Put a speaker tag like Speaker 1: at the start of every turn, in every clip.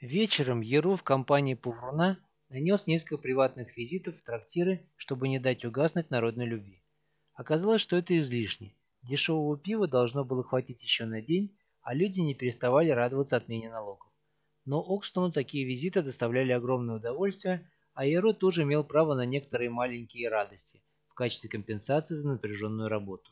Speaker 1: Вечером Еру в компании Пувруна нанес несколько приватных визитов в трактиры, чтобы не дать угаснуть народной любви. Оказалось, что это излишне. Дешевого пива должно было хватить еще на день, а люди не переставали радоваться отмене налогов. Но Окстону такие визиты доставляли огромное удовольствие, а Еро тоже имел право на некоторые маленькие радости в качестве компенсации за напряженную работу.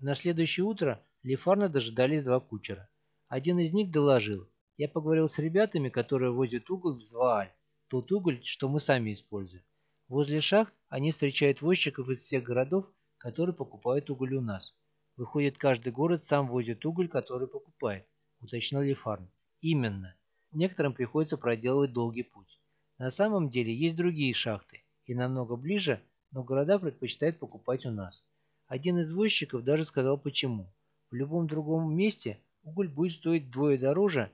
Speaker 1: На следующее утро Лефарна дожидались два кучера. Один из них доложил. Я поговорил с ребятами, которые возят уголь в Звааль, тот уголь, что мы сами используем. Возле шахт они встречают возчиков из всех городов, которые покупают уголь у нас. Выходит, каждый город сам возит уголь, который покупает, уточнил Лефарн. Именно. Некоторым приходится проделывать долгий путь. На самом деле есть другие шахты, и намного ближе, но города предпочитают покупать у нас. Один из возчиков даже сказал почему. В любом другом месте уголь будет стоить вдвое дороже,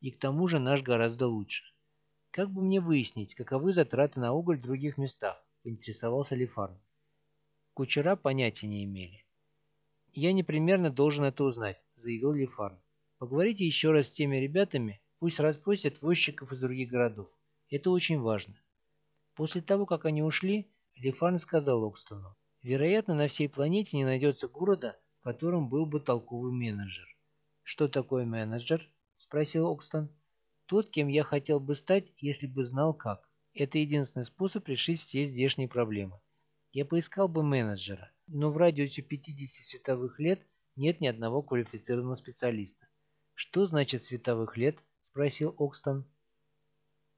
Speaker 1: и к тому же наш гораздо лучше. Как бы мне выяснить, каковы затраты на уголь в других местах, поинтересовался Лефарн. Кучера понятия не имели. «Я непременно должен это узнать», — заявил Лефарн. «Поговорите еще раз с теми ребятами, пусть расспросят возчиков из других городов. Это очень важно». После того, как они ушли, Лефарн сказал Окстону. Вероятно, на всей планете не найдется города, в котором был бы толковый менеджер. «Что такое менеджер?» – спросил Окстон. «Тот, кем я хотел бы стать, если бы знал как. Это единственный способ решить все здешние проблемы. Я поискал бы менеджера, но в радиусе 50 световых лет нет ни одного квалифицированного специалиста». «Что значит световых лет?» – спросил Окстон.